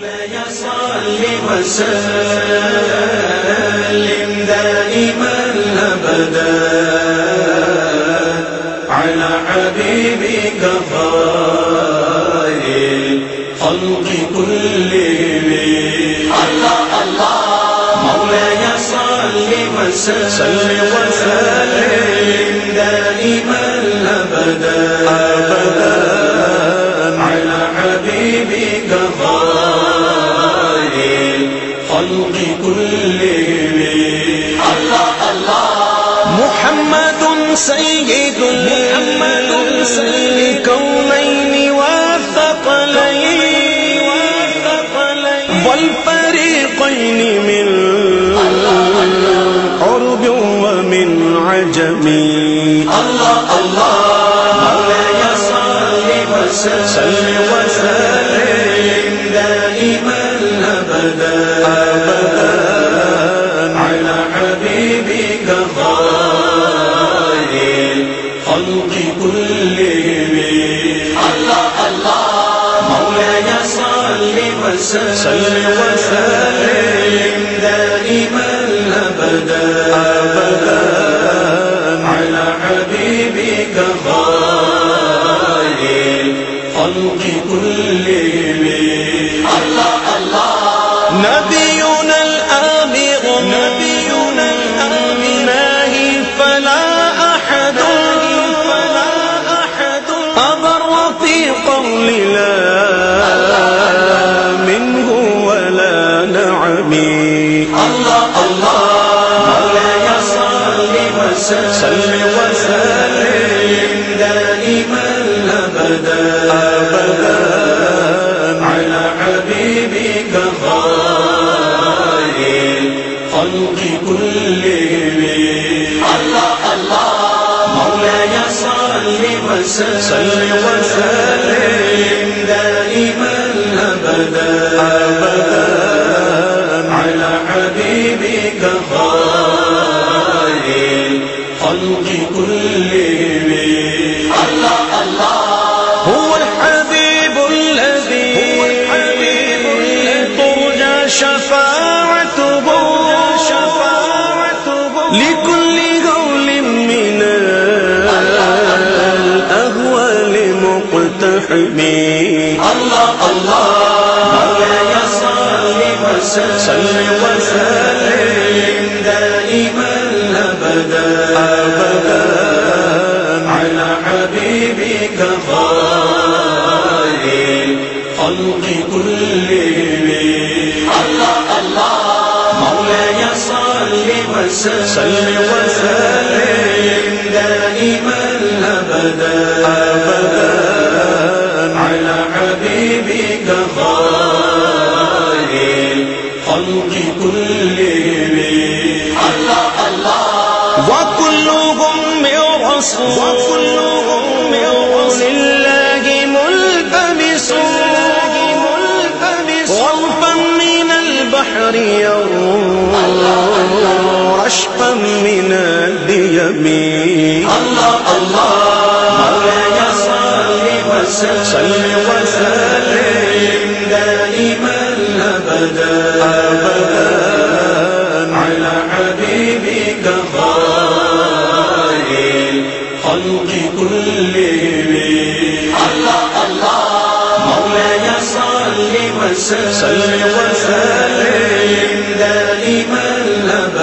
مولاي وسلم دائما ابدا على حبيبك خير الخلق كلهم الله الله مولاي صل وسلم وسلم دائما ابدا الخلق كلهم الله الله محمد سيد محمد سيد الكونين والثقلين والفريقين من عرب ومن عجم. الله الله مولاي صل وسلم وسلم دائما ابدا الله الله مولاي صل وسلم وسلم دائما ابدا ابدا على حبيبك خير خلق كلهم الله الله نبينا نعمي الله الله وسلم دائما أبدا أبدا على حبيبك خير خلق كلهم الله الله مولاي صل وسلم مولاي صل وسلم دائما أبدا أبدا على حبيبك خير خلق كلهم الله الله، مولاي صل وسلم وسلم وكلهم وكلهم رشفا من الديم الله الله مولاي صل وسلم۔ وسلم۔ دائما ابدا ابدا على حبيبك خير خلق كلهم الله الله مولاي صل وسلم۔ وسلم۔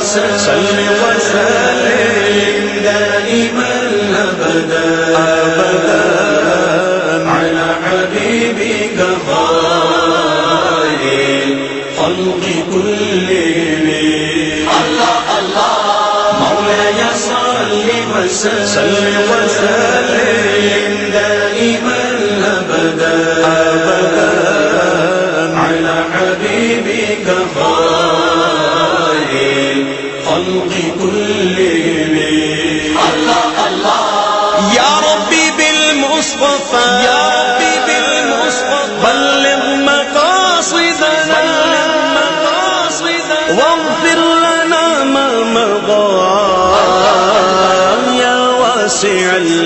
صل وسلم دائما ابدا ابدا على حبيبك خير خلق كلهم الله الله مولاي صل وسلم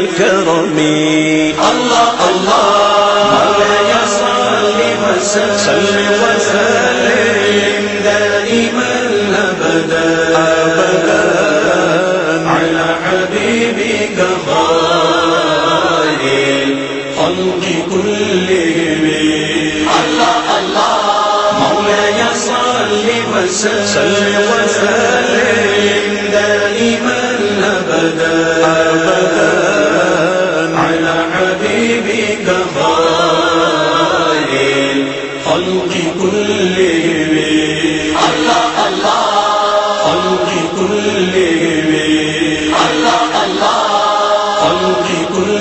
واسع الكرم الله الله مولاي صل وسلم وسلم دائما ابدا ابدا على حبيبك خير الخلق كلهم الله الله مولاي صل وسلم وسلم کل